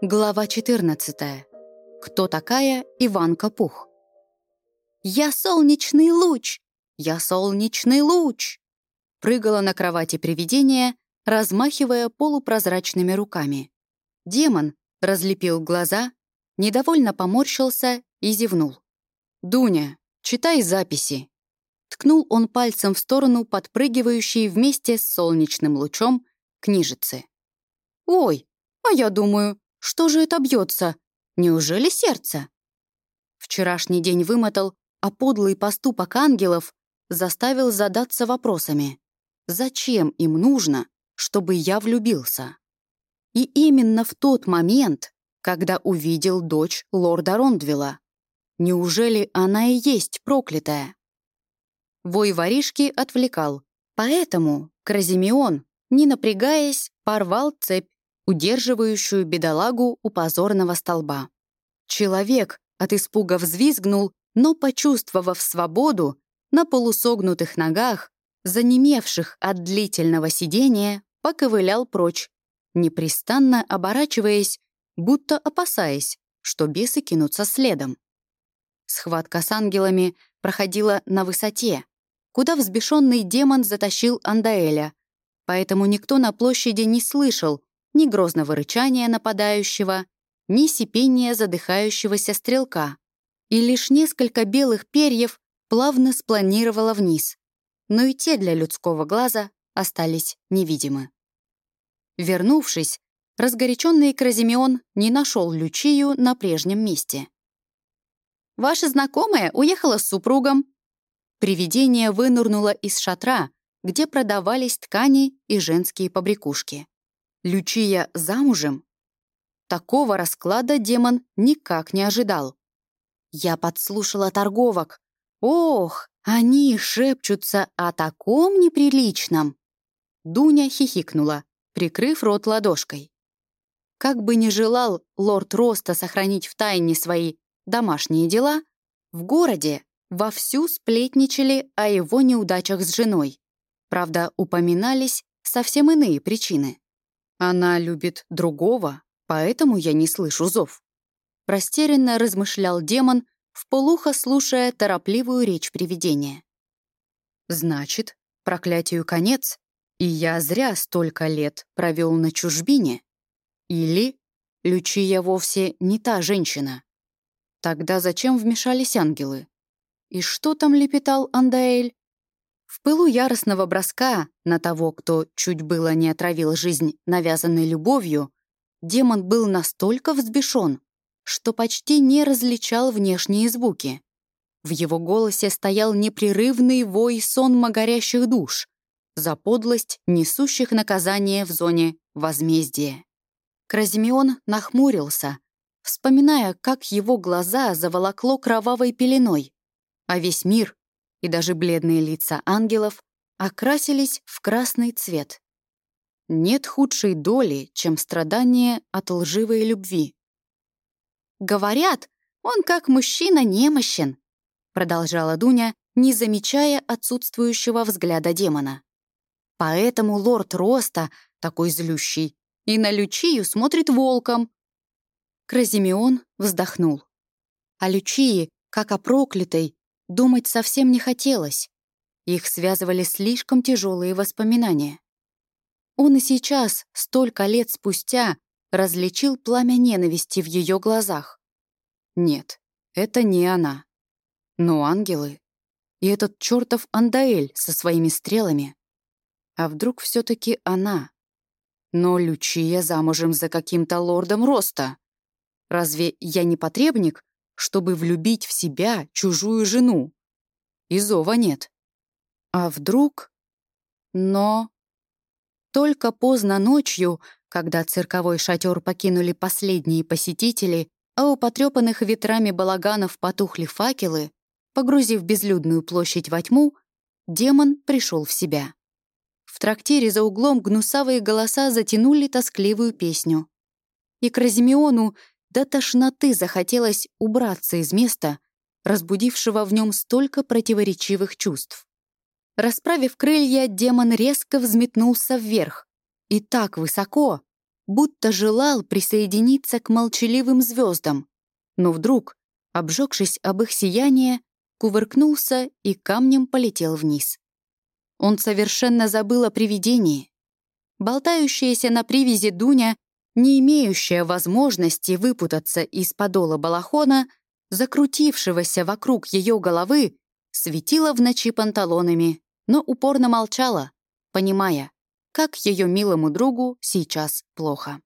Глава 14. Кто такая Иванка Пух? «Я солнечный луч! Я солнечный луч!» Прыгала на кровати привидение, размахивая полупрозрачными руками. Демон разлепил глаза, недовольно поморщился и зевнул. «Дуня, читай записи!» Ткнул он пальцем в сторону подпрыгивающей вместе с солнечным лучом книжицы. «Ой, а я думаю, что же это бьется? Неужели сердце? Вчерашний день вымотал, а подлый поступок ангелов заставил задаться вопросами. Зачем им нужно, чтобы я влюбился? И именно в тот момент, когда увидел дочь лорда Рондвилла. Неужели она и есть проклятая? Вой воришки отвлекал, поэтому Кразимеон, не напрягаясь, порвал цепь удерживающую бедолагу у позорного столба. Человек от испуга взвизгнул, но, почувствовав свободу, на полусогнутых ногах, занемевших от длительного сидения, поковылял прочь, непрестанно оборачиваясь, будто опасаясь, что бесы кинутся следом. Схватка с ангелами проходила на высоте, куда взбешенный демон затащил Андаэля, поэтому никто на площади не слышал, ни грозного рычания нападающего, ни сипения задыхающегося стрелка. И лишь несколько белых перьев плавно спланировало вниз, но и те для людского глаза остались невидимы. Вернувшись, разгоряченный Кразимеон не нашел Лючию на прежнем месте. «Ваша знакомая уехала с супругом». Привидение вынырнуло из шатра, где продавались ткани и женские побрякушки. Лючия замужем? Такого расклада демон никак не ожидал. Я подслушала торговок. Ох, они шепчутся о таком неприличном. Дуня хихикнула, прикрыв рот ладошкой. Как бы ни желал лорд Роста сохранить в тайне свои домашние дела, в городе вовсю сплетничали о его неудачах с женой. Правда, упоминались совсем иные причины. Она любит другого, поэтому я не слышу зов. Растерянно размышлял демон, вполуха слушая торопливую речь привидения. Значит, проклятию конец, и я зря столько лет провел на чужбине. Или Лючия вовсе не та женщина. Тогда зачем вмешались ангелы? И что там лепетал Андаэль? В пылу яростного броска на того, кто чуть было не отравил жизнь навязанной любовью, демон был настолько взбешен, что почти не различал внешние звуки. В его голосе стоял непрерывный вой сонма горящих душ за подлость несущих наказание в зоне возмездия. Кразимеон нахмурился, вспоминая, как его глаза заволокло кровавой пеленой, а весь мир и даже бледные лица ангелов окрасились в красный цвет. Нет худшей доли, чем страдание от лживой любви. «Говорят, он как мужчина немощен», продолжала Дуня, не замечая отсутствующего взгляда демона. «Поэтому лорд Роста, такой злющий, и на Лючию смотрит волком». Кразимеон вздохнул. А Лючии, как о проклятой, Думать совсем не хотелось. Их связывали слишком тяжелые воспоминания. Он и сейчас, столько лет спустя, различил пламя ненависти в ее глазах. Нет, это не она. Но ангелы. И этот чертов Андаэль со своими стрелами. А вдруг все таки она? Но Лючия замужем за каким-то лордом роста. Разве я не потребник, чтобы влюбить в себя чужую жену. И зова нет. А вдруг? Но... Только поздно ночью, когда цирковой шатер покинули последние посетители, а у потрепанных ветрами балаганов потухли факелы, погрузив безлюдную площадь во тьму, демон пришел в себя. В трактире за углом гнусавые голоса затянули тоскливую песню. И к Разимеону до тошноты захотелось убраться из места, разбудившего в нем столько противоречивых чувств. Расправив крылья, демон резко взметнулся вверх. И так высоко, будто желал присоединиться к молчаливым звездам, но вдруг, обжегшись об их сияние, кувыркнулся и камнем полетел вниз. Он совершенно забыл о привидении. Болтающаяся на привязи Дуня, не имеющая возможности выпутаться из подола балахона, закрутившегося вокруг ее головы, светила в ночи панталонами, но упорно молчала, понимая, как ее милому другу сейчас плохо.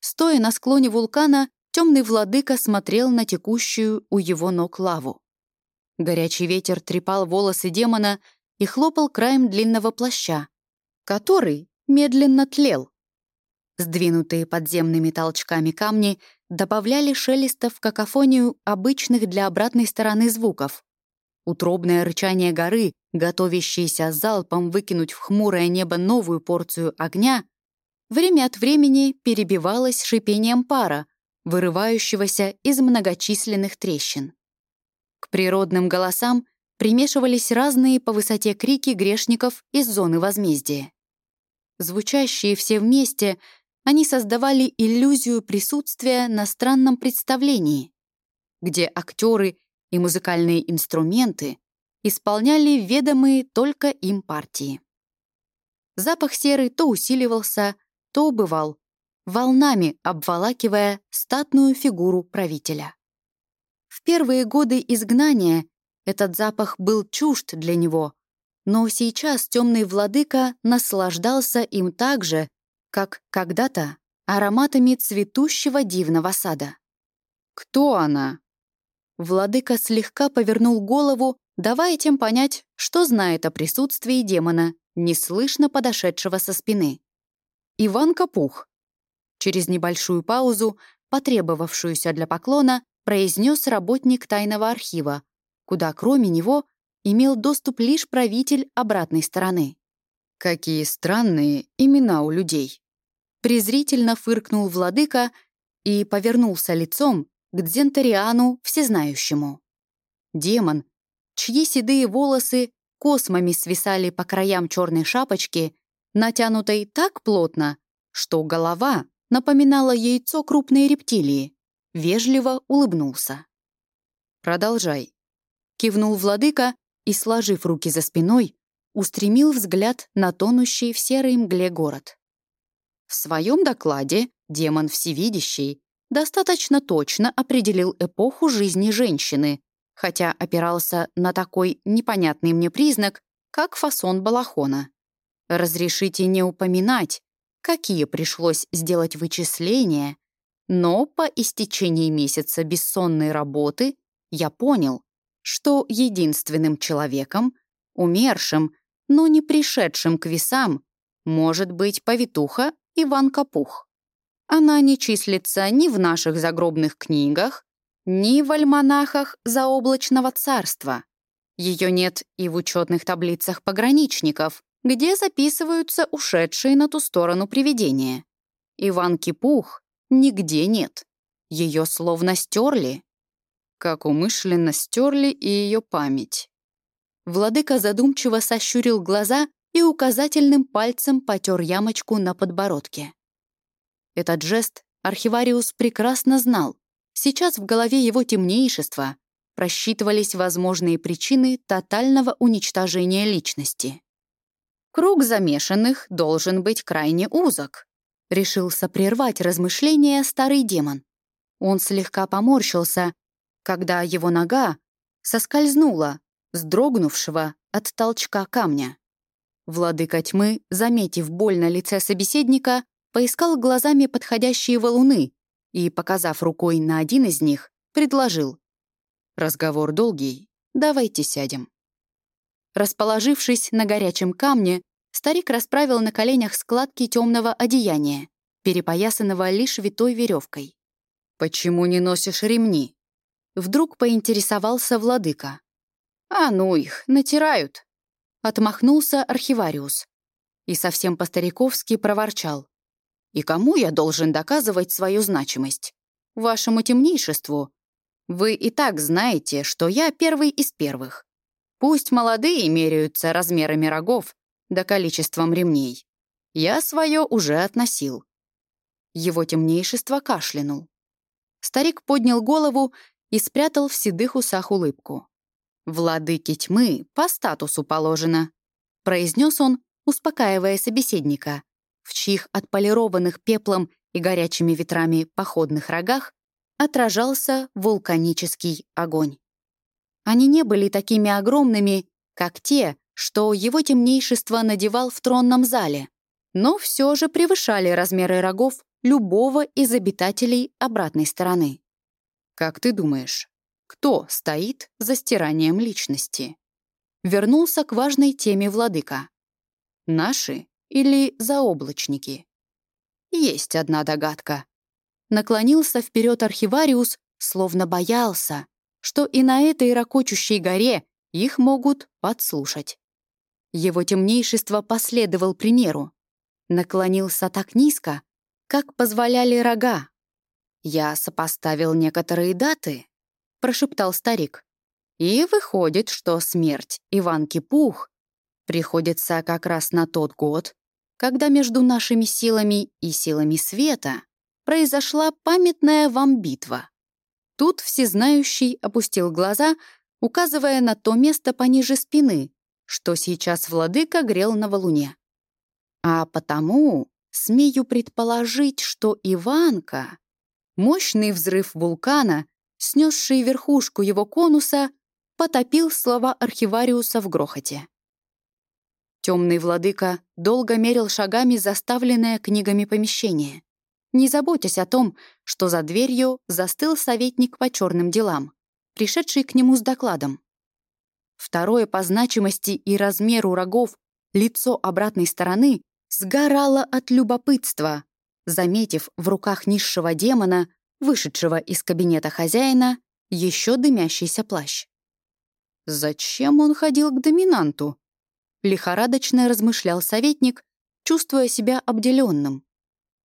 Стоя на склоне вулкана, темный владыка смотрел на текущую у его ног лаву. Горячий ветер трепал волосы демона и хлопал краем длинного плаща, который медленно тлел. Сдвинутые подземными толчками камни добавляли шелеста в какофонию обычных для обратной стороны звуков. Утробное рычание горы, готовящееся залпом выкинуть в хмурое небо новую порцию огня, время от времени перебивалось шипением пара, вырывающегося из многочисленных трещин. К природным голосам примешивались разные по высоте крики грешников из зоны возмездия. Звучащие все вместе, они создавали иллюзию присутствия на странном представлении, где актеры и музыкальные инструменты исполняли ведомые только им партии. Запах серы то усиливался, то убывал, волнами обволакивая статную фигуру правителя. В первые годы изгнания этот запах был чужд для него, но сейчас темный владыка наслаждался им так же, как когда-то ароматами цветущего дивного сада. «Кто она?» Владыка слегка повернул голову, давая тем понять, что знает о присутствии демона, неслышно подошедшего со спины. «Иван Капух». Через небольшую паузу, потребовавшуюся для поклона, произнес работник тайного архива, куда кроме него имел доступ лишь правитель обратной стороны. «Какие странные имена у людей!» Презрительно фыркнул владыка и повернулся лицом к Дзентариану Всезнающему. Демон, чьи седые волосы космами свисали по краям черной шапочки, натянутой так плотно, что голова напоминала яйцо крупной рептилии, вежливо улыбнулся. «Продолжай», — кивнул владыка и, сложив руки за спиной, устремил взгляд на тонущий в серой мгле город. В своем докладе демон Всевидящий достаточно точно определил эпоху жизни женщины, хотя опирался на такой непонятный мне признак, как фасон балахона. Разрешите не упоминать, какие пришлось сделать вычисления, но по истечении месяца бессонной работы я понял, что единственным человеком, умершим, но не пришедшим к весам, может быть повитуха Иван Капух. Она не числится ни в наших загробных книгах, ни в альманахах заоблачного царства. Ее нет и в учетных таблицах пограничников, где записываются ушедшие на ту сторону привидения. Иван Кипух нигде нет. Ее словно стерли. Как умышленно стерли и ее память. Владыка задумчиво сощурил глаза и указательным пальцем потер ямочку на подбородке. Этот жест архивариус прекрасно знал. Сейчас в голове его темнейшества просчитывались возможные причины тотального уничтожения личности. «Круг замешанных должен быть крайне узок», — решился прервать размышления старый демон. Он слегка поморщился, когда его нога соскользнула, сдрогнувшего от толчка камня. Владыка тьмы, заметив боль на лице собеседника, поискал глазами подходящие валуны и, показав рукой на один из них, предложил. «Разговор долгий, давайте сядем». Расположившись на горячем камне, старик расправил на коленях складки темного одеяния, перепоясанного лишь витой веревкой. «Почему не носишь ремни?» Вдруг поинтересовался владыка. «А ну их, натирают», Отмахнулся архивариус и совсем по-стариковски проворчал. «И кому я должен доказывать свою значимость? Вашему темнейшеству. Вы и так знаете, что я первый из первых. Пусть молодые меряются размерами рогов да количеством ремней. Я свое уже относил». Его темнейшество кашлянул. Старик поднял голову и спрятал в седых усах улыбку. «Владыке тьмы по статусу положено», — произнес он, успокаивая собеседника, в чьих отполированных пеплом и горячими ветрами походных рогах отражался вулканический огонь. Они не были такими огромными, как те, что его темнейшество надевал в тронном зале, но все же превышали размеры рогов любого из обитателей обратной стороны. Как ты думаешь, кто стоит за стиранием личности? Вернулся к важной теме владыка. Наши или заоблачники? Есть одна догадка. Наклонился вперед архивариус, словно боялся, что и на этой ракочущей горе их могут подслушать. Его темнейшество последовал примеру. Наклонился так низко, как позволяли рога. «Я сопоставил некоторые даты», — прошептал старик. «И выходит, что смерть Иванки Пух приходится как раз на тот год, когда между нашими силами и силами света произошла памятная вам битва. Тут всезнающий опустил глаза, указывая на то место пониже спины, что сейчас владыка грел на валуне. А потому смею предположить, что Иванка, мощный взрыв вулкана, снесший верхушку его конуса, потопил слова архивариуса в грохоте. Темный владыка долго мерил шагами заставленное книгами помещение, не заботясь о том, что за дверью застыл советник по черным делам, пришедший к нему с докладом. Второе по значимости и размеру рогов лицо обратной стороны сгорало от любопытства, заметив в руках низшего демона, вышедшего из кабинета хозяина, еще дымящийся плащ. Зачем он ходил к доминанту? лихорадочно размышлял советник, чувствуя себя обделенным.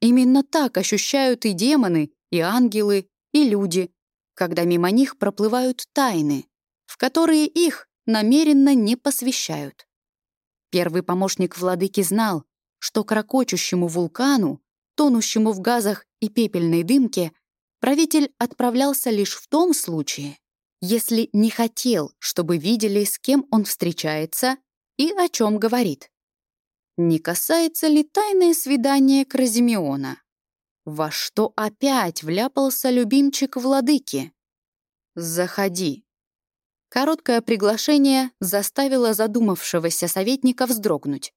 Именно так ощущают и демоны, и ангелы, и люди, когда мимо них проплывают тайны, в которые их намеренно не посвящают. Первый помощник владыки знал, что к ракочущему вулкану, тонущему в газах и пепельной дымке, правитель отправлялся лишь в том случае, если не хотел, чтобы видели, с кем он встречается и о чем говорит. Не касается ли тайное свидание Кразимеона? Во что опять вляпался любимчик владыки? «Заходи». Короткое приглашение заставило задумавшегося советника вздрогнуть.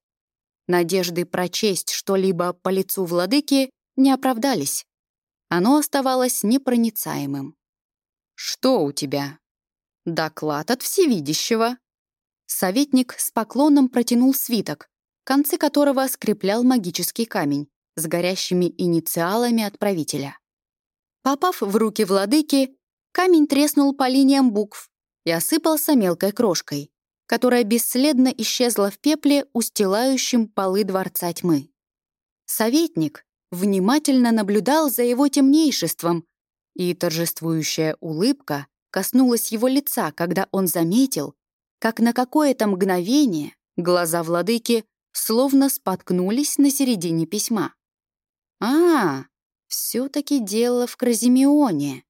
Надежды прочесть что-либо по лицу владыки не оправдались. Оно оставалось непроницаемым. «Что у тебя?» «Доклад от всевидящего», Советник с поклоном протянул свиток, концы которого скреплял магический камень с горящими инициалами отправителя. Попав в руки владыки, камень треснул по линиям букв и осыпался мелкой крошкой, которая бесследно исчезла в пепле, устилающем полы Дворца Тьмы. Советник внимательно наблюдал за его темнейшеством, и торжествующая улыбка коснулась его лица, когда он заметил, как на какое-то мгновение глаза владыки словно споткнулись на середине письма. «А, все-таки дело в Кразимеоне».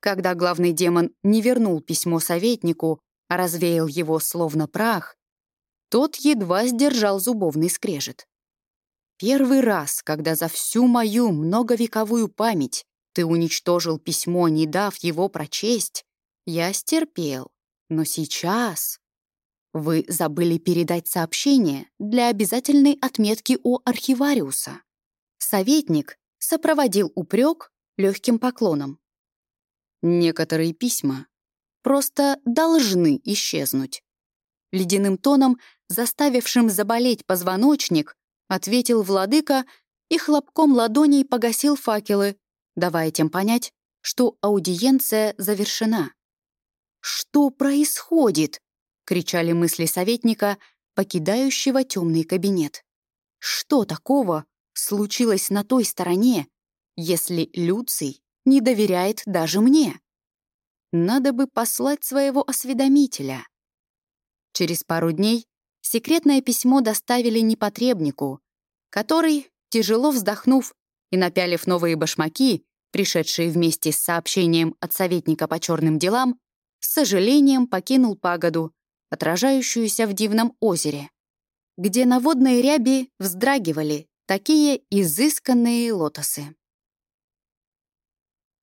Когда главный демон не вернул письмо советнику, а развеял его словно прах, тот едва сдержал зубовный скрежет. Первый раз, когда за всю мою многовековую память ты уничтожил письмо, не дав его прочесть, я стерпел. Но сейчас вы забыли передать сообщение для обязательной отметки у архивариуса. Советник сопроводил упрек легким поклоном. Некоторые письма просто должны исчезнуть. Ледяным тоном, заставившим заболеть позвоночник, ответил владыка и хлопком ладоней погасил факелы, давая тем понять, что аудиенция завершена. «Что происходит?» — кричали мысли советника, покидающего темный кабинет. «Что такого случилось на той стороне, если Люций не доверяет даже мне? Надо бы послать своего осведомителя». Через пару дней секретное письмо доставили непотребнику, который, тяжело вздохнув и напялив новые башмаки, пришедшие вместе с сообщением от советника по черным делам, с сожалением покинул пагоду, отражающуюся в дивном озере, где на водной ряби вздрагивали такие изысканные лотосы.